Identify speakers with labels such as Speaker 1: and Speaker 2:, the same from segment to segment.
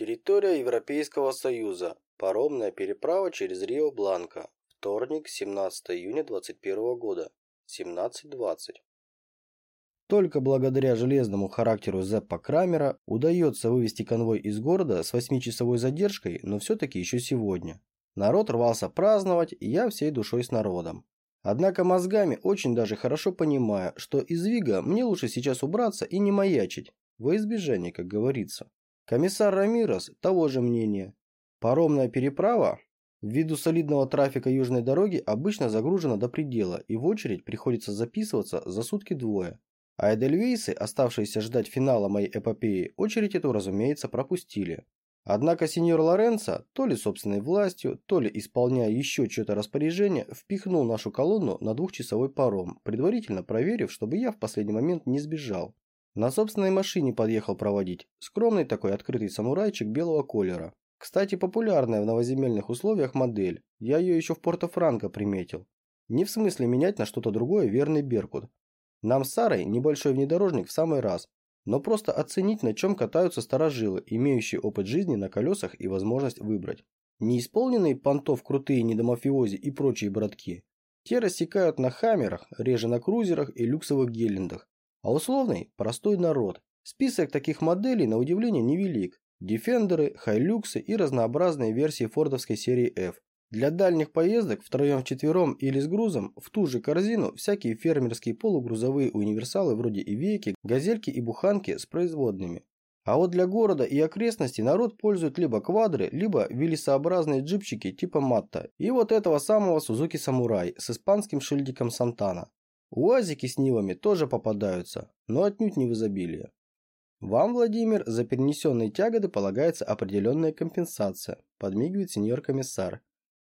Speaker 1: Территория Европейского Союза. Паромная переправа через Рио-Бланко. Вторник, 17 июня 2021 года. 17.20. Только благодаря железному характеру Зеппа Крамера удается вывести конвой из города с 8-часовой задержкой, но все-таки еще сегодня. Народ рвался праздновать, и я всей душой с народом. Однако мозгами очень даже хорошо понимаю, что из Вига мне лучше сейчас убраться и не маячить, во избежание, как говорится. Комиссар Рамирос того же мнения. Паромная переправа, ввиду солидного трафика южной дороги, обычно загружена до предела, и в очередь приходится записываться за сутки двое. А эдельвейсы, оставшиеся ждать финала моей эпопеи, очередь эту, разумеется, пропустили. Однако сеньор Лоренцо, то ли собственной властью, то ли исполняя еще что-то распоряжение, впихнул нашу колонну на двухчасовой паром, предварительно проверив, чтобы я в последний момент не сбежал. На собственной машине подъехал проводить. Скромный такой открытый самурайчик белого колера. Кстати, популярная в новоземельных условиях модель. Я ее еще в Порто-Франко приметил. Не в смысле менять на что-то другое верный Беркут. Нам с Сарой небольшой внедорожник в самый раз но просто оценить, на чем катаются старожилы, имеющие опыт жизни на колесах и возможность выбрать. Неисполненные понтов крутые недомафиози и прочие братки. Те рассекают на хаммерах, реже на крузерах и люксовых геллендах. А условный – простой народ. Список таких моделей на удивление невелик. Дефендеры, хайлюксы и разнообразные версии фордовской серии F. Для дальних поездок втроем-вчетвером или с грузом в ту же корзину всякие фермерские полугрузовые универсалы вроде Ивейки, Газельки и Буханки с производными. А вот для города и окрестностей народ пользует либо квадры, либо велисообразные джипчики типа Матта и вот этого самого Сузуки Самурай с испанским шильдиком Сантана. УАЗики с Нивами тоже попадаются, но отнюдь не в изобилии. Вам, Владимир, за перенесенные тяготы полагается определенная компенсация, подмигивает сеньор-комиссар.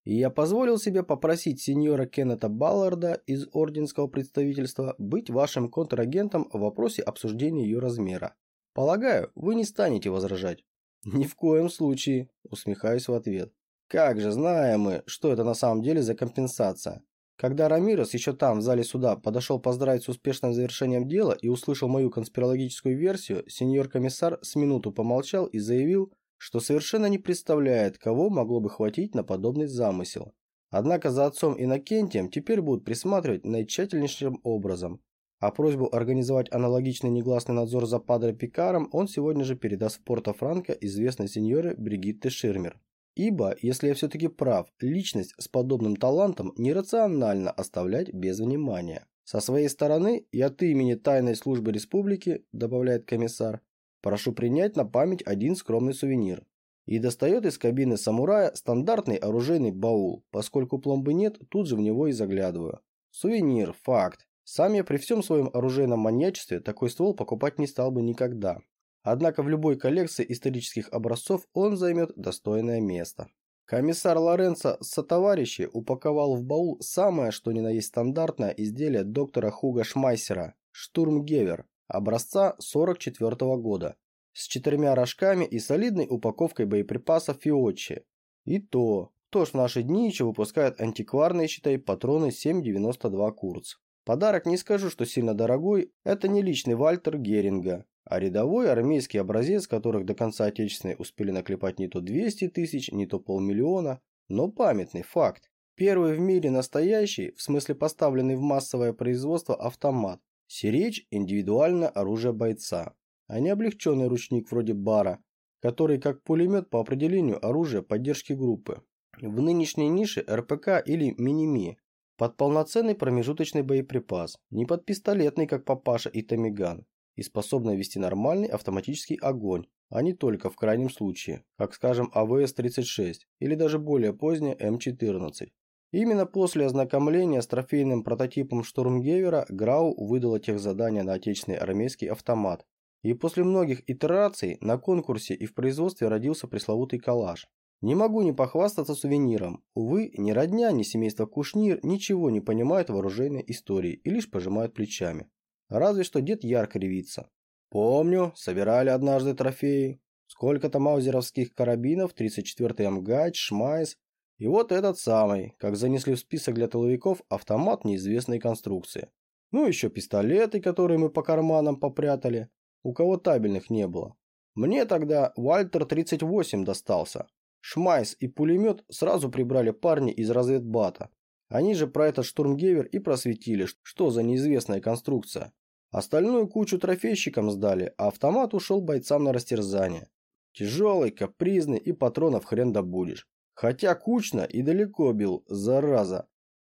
Speaker 1: И я позволил себе попросить сеньора Кеннета Балларда из Орденского представительства быть вашим контрагентом в вопросе обсуждения ее размера. Полагаю, вы не станете возражать. Ни в коем случае, усмехаюсь в ответ. Как же знаем мы, что это на самом деле за компенсация. Когда Рамирес еще там, в зале суда, подошел поздравить с успешным завершением дела и услышал мою конспирологическую версию, сеньор-комиссар с минуту помолчал и заявил, что совершенно не представляет, кого могло бы хватить на подобный замысел. Однако за отцом Иннокентием теперь будут присматривать наитщательнейшим образом, а просьбу организовать аналогичный негласный надзор за Падре Пикаром он сегодня же передаст в Порто-Франко известной сеньоре Бригитте Ширмер. Ибо, если я все-таки прав, личность с подобным талантом нерационально оставлять без внимания. Со своей стороны и от имени Тайной службы республики, добавляет комиссар, Прошу принять на память один скромный сувенир. И достает из кабины самурая стандартный оружейный баул. Поскольку пломбы нет, тут же в него и заглядываю. Сувенир, факт. Сам я при всем своем оружейном маньячестве такой ствол покупать не стал бы никогда. Однако в любой коллекции исторических образцов он займет достойное место. Комиссар Лоренцо сотоварищи упаковал в баул самое что ни на есть стандартное изделие доктора Хуга Шмайсера – Штурмгевер, образца 44 -го года с четырьмя рожками и солидной упаковкой боеприпасов Фиочи. И то, кто ж в наши дни еще выпускает антикварные, считай, патроны 7,92 Курц. Подарок не скажу, что сильно дорогой, это не личный Вальтер Геринга, а рядовой армейский образец, которых до конца Отечественной успели наклепать не то 200 тысяч, не то полмиллиона, но памятный факт. Первый в мире настоящий, в смысле поставленный в массовое производство автомат, Сиречь – индивидуальное оружие бойца, а не облегченный ручник вроде бара, который как пулемет по определению оружие поддержки группы. В нынешней нише РПК или Миними. Под полноценный промежуточный боеприпас, не под пистолетный, как Папаша и Томиган, и способный вести нормальный автоматический огонь, а не только в крайнем случае, как скажем АВС-36 или даже более позднее М14. Именно после ознакомления с трофейным прототипом Штурмгевера Грау выдала техзадание на отечественный армейский автомат. И после многих итераций на конкурсе и в производстве родился пресловутый коллаж. Не могу не похвастаться сувениром. Увы, ни родня, ни семейство Кушнир ничего не понимают в оружейной истории и лишь пожимают плечами. Разве что дед ярко ревится. Помню, собирали однажды трофеи. Сколько-то маузеровских карабинов, 34-й МГАЧ, Шмайс, и вот этот самый, как занесли в список для тыловиков, автомат неизвестной конструкции. Ну еще пистолеты, которые мы по карманам попрятали, у кого табельных не было. Мне тогда Вальтер-38 достался. Шмайс и пулемет сразу прибрали парни из разведбата. Они же про этот штурмгевер и просветили, что за неизвестная конструкция. Остальную кучу трофейщикам сдали, а автомат ушел бойцам на растерзание. Тяжелый, капризный и патронов хрен добудешь. Хотя кучно и далеко бил, зараза.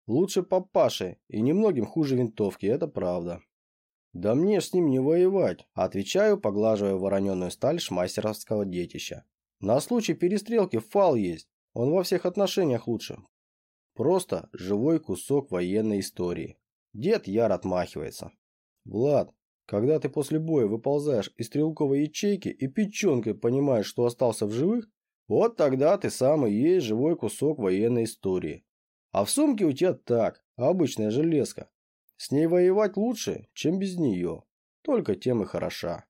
Speaker 1: Лучше папаши и немногим хуже винтовки, это правда. Да мне с ним не воевать, отвечаю, поглаживая вороненую сталь шмайсеровского детища. На случай перестрелки фал есть, он во всех отношениях лучше. Просто живой кусок военной истории. Дед яр отмахивается. Влад, когда ты после боя выползаешь из стрелковой ячейки и печенкой понимаешь, что остался в живых, вот тогда ты сам и есть живой кусок военной истории. А в сумке у тебя так, обычная железка. С ней воевать лучше, чем без нее. Только тем и хороша.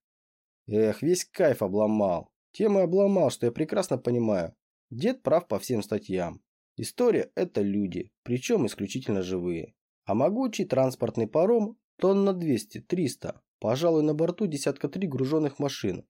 Speaker 1: Эх, весь кайф обломал. Тем и обломал, что я прекрасно понимаю. Дед прав по всем статьям. История – это люди, причем исключительно живые. А могучий транспортный паром тонн на 200-300, пожалуй, на борту десятка три груженных машин.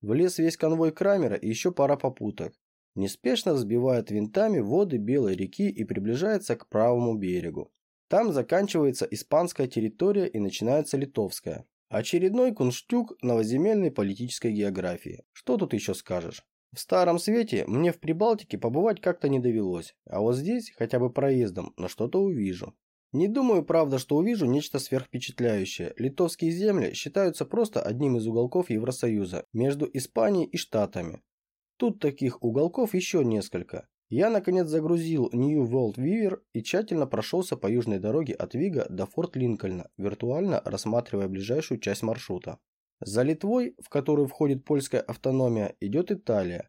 Speaker 1: Влез весь конвой Крамера и еще пара попуток. Неспешно взбивает винтами воды Белой реки и приближается к правому берегу. Там заканчивается испанская территория и начинается литовская. Очередной кунштюк новоземельной политической географии. Что тут еще скажешь? В Старом Свете мне в Прибалтике побывать как-то не довелось, а вот здесь хотя бы проездом, но что-то увижу. Не думаю, правда, что увижу нечто сверхвпечатляющее. Литовские земли считаются просто одним из уголков Евросоюза между Испанией и Штатами. Тут таких уголков еще несколько. Я, наконец, загрузил New World Weaver и тщательно прошелся по южной дороге от Вига до Форт Линкольна, виртуально рассматривая ближайшую часть маршрута. За Литвой, в которую входит польская автономия, идет Италия,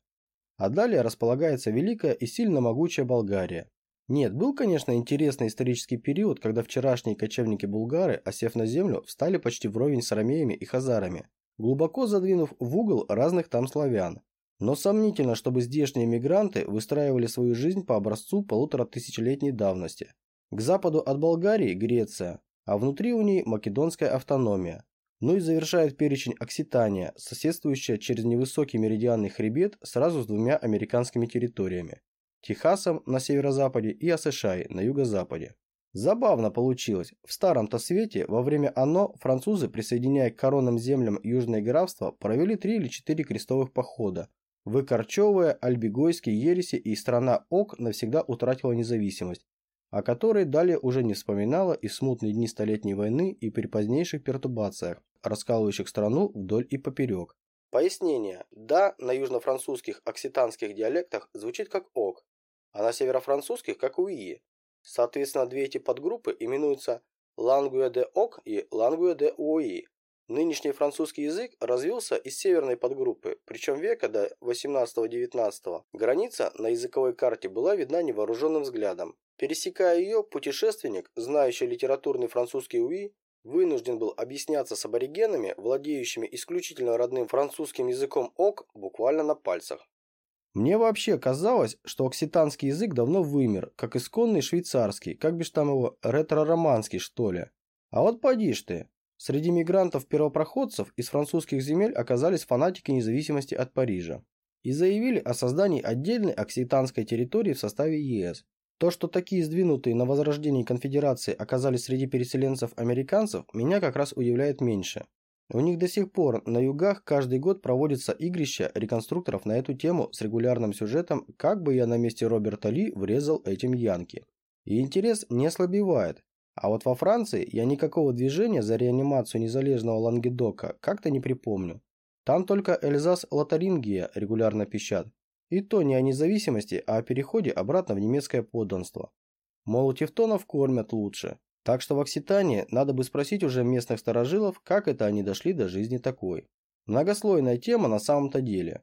Speaker 1: а далее располагается великая и сильно могучая Болгария. Нет, был, конечно, интересный исторический период, когда вчерашние кочевники-булгары, осев на землю, встали почти вровень с ромеями и хазарами, глубоко задвинув в угол разных там славян. Но сомнительно, чтобы здешние мигранты выстраивали свою жизнь по образцу полутора тысячелетней давности. К западу от Болгарии – Греция, а внутри у ней – Македонская автономия. Ну и завершает перечень Окситания, соседствующая через невысокий меридианный хребет сразу с двумя американскими территориями – Техасом на северо-западе и Асышай на юго-западе. Забавно получилось. В старом-то свете во время оно французы, присоединяя к коронным землям Южное графство, провели три или четыре крестовых похода, выкорчевывая альбегойские ереси и страна Ок навсегда утратила независимость, о которой далее уже не вспоминала и в смутные дни Столетней войны и при позднейших пертурбациях, раскалывающих страну вдоль и поперек. Пояснение. «Да» на южно-французских окситанских диалектах звучит как «oc», а на северо-французских как «oui». Соответственно, две эти подгруппы именуются «langue d'oc» и «langue d'oui». Нынешний французский язык развился из северной подгруппы, причем века до 18-19. Граница на языковой карте была видна невооруженным взглядом. Пересекая ее, путешественник, знающий литературный французский oui, вынужден был объясняться с аборигенами, владеющими исключительно родным французским языком ок, буквально на пальцах. Мне вообще казалось, что окситанский язык давно вымер, как исконный швейцарский, как бишь там его, ретро-романский, что ли. А вот поди ж ты. Среди мигрантов-первопроходцев из французских земель оказались фанатики независимости от Парижа и заявили о создании отдельной окситанской территории в составе ЕС. То, что такие сдвинутые на возрождении конфедерации оказались среди переселенцев-американцев, меня как раз удивляет меньше. У них до сих пор на югах каждый год проводится игрище реконструкторов на эту тему с регулярным сюжетом «Как бы я на месте Роберта Ли врезал этим Янки». И интерес не ослабевает. А вот во Франции я никакого движения за реанимацию незалежного Лангедока как-то не припомню. Там только Эльзас-Лотарингия регулярно пищат. И то не о независимости, а о переходе обратно в немецкое подданство. Мол, тевтонов кормят лучше. Так что в Окситании надо бы спросить уже местных старожилов, как это они дошли до жизни такой. Многослойная тема на самом-то деле.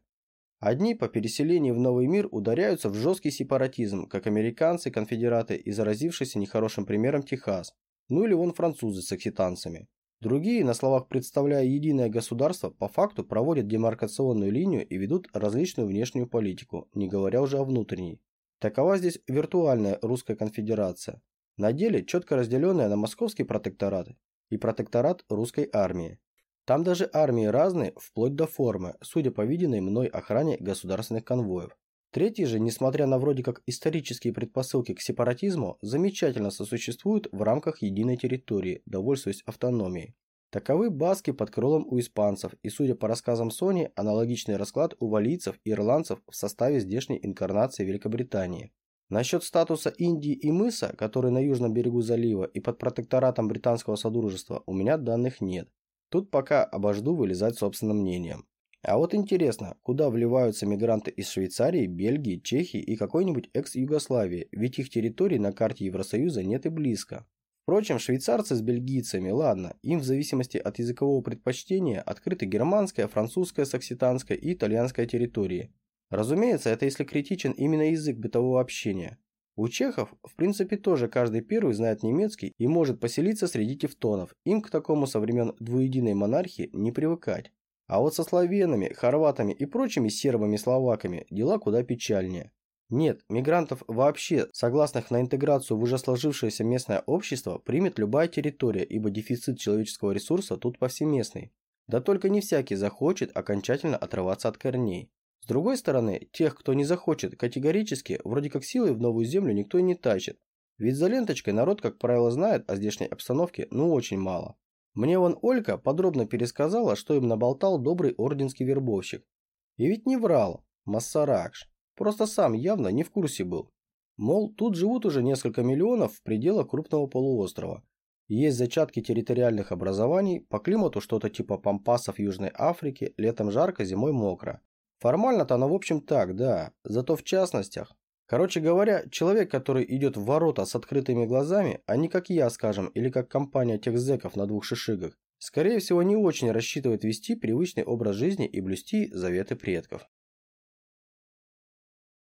Speaker 1: Одни по переселению в новый мир ударяются в жесткий сепаратизм, как американцы, конфедераты и заразившийся нехорошим примером Техас. Ну или вон французы с окситанцами. Другие, на словах представляя единое государство, по факту проводят демаркационную линию и ведут различную внешнюю политику, не говоря уже о внутренней. Такова здесь виртуальная русская конфедерация, на деле четко разделенная на московский протекторат и протекторат русской армии. Там даже армии разные, вплоть до формы, судя по виденной мной охране государственных конвоев. Третьи же, несмотря на вроде как исторические предпосылки к сепаратизму, замечательно сосуществуют в рамках единой территории, довольствуясь автономией. Таковы баски под крылом у испанцев и, судя по рассказам Сони, аналогичный расклад у валийцев и ирландцев в составе здешней инкарнации Великобритании. Насчет статуса Индии и мыса, который на южном берегу залива и под протекторатом британского содружества, у меня данных нет. Тут пока обожду вылезать собственным мнением. А вот интересно, куда вливаются мигранты из Швейцарии, Бельгии, Чехии и какой-нибудь экс-Югославии, ведь их территорий на карте Евросоюза нет и близко. Впрочем, швейцарцы с бельгийцами, ладно, им в зависимости от языкового предпочтения открыты германская, французская, сакситанская и итальянская территории. Разумеется, это если критичен именно язык бытового общения. У чехов, в принципе, тоже каждый первый знает немецкий и может поселиться среди тевтонов. Им к такому со времен двуединой монархии не привыкать. А вот со славянами, хорватами и прочими сербами-словаками дела куда печальнее. Нет, мигрантов вообще, согласных на интеграцию в уже сложившееся местное общество, примет любая территория, ибо дефицит человеческого ресурса тут повсеместный. Да только не всякий захочет окончательно отрываться от корней. С другой стороны, тех, кто не захочет категорически, вроде как силой в новую землю никто и не тащит. Ведь за ленточкой народ, как правило, знает о здешней обстановке ну очень мало. Мне вон Олька подробно пересказала, что им наболтал добрый орденский вербовщик. И ведь не врал, Массаракш. Просто сам явно не в курсе был. Мол, тут живут уже несколько миллионов в пределах крупного полуострова. Есть зачатки территориальных образований, по климату что-то типа пампасов Южной Африки, летом жарко, зимой мокро. Формально-то оно в общем так, да, зато в частностях. Короче говоря, человек, который идет в ворота с открытыми глазами, а не как я, скажем, или как компания тех зэков на двух шишигах, скорее всего не очень рассчитывает вести привычный образ жизни и блюсти заветы предков.